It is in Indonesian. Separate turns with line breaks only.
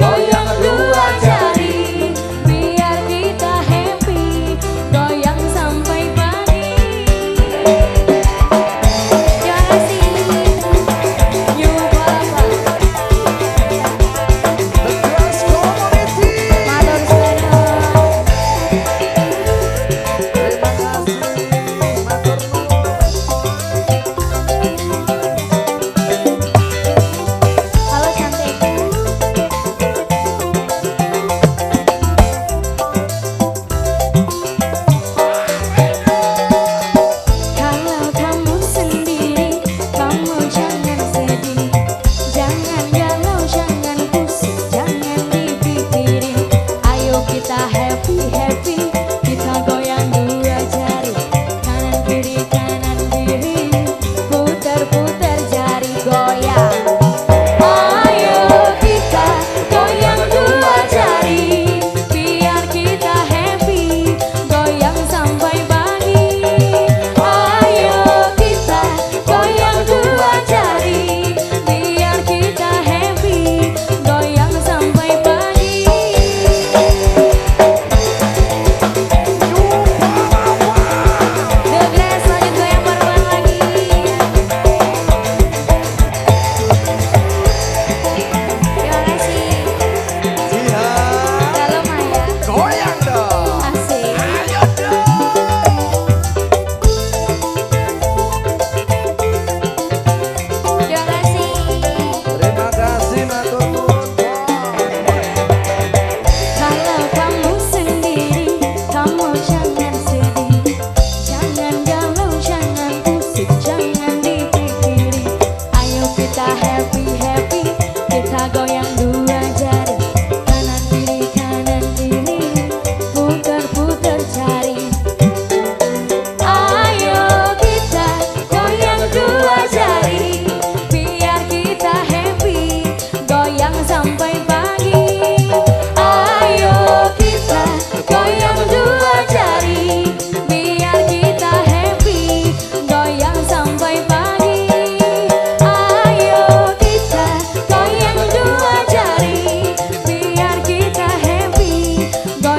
너희 kita happy happy. Kita goyang dua jari. Kanan kiri kanan kiri. Putar putar cari ayo kita goyang dua jari. Biar kita happy. Goyang sampai pagi. Ayo kita goyang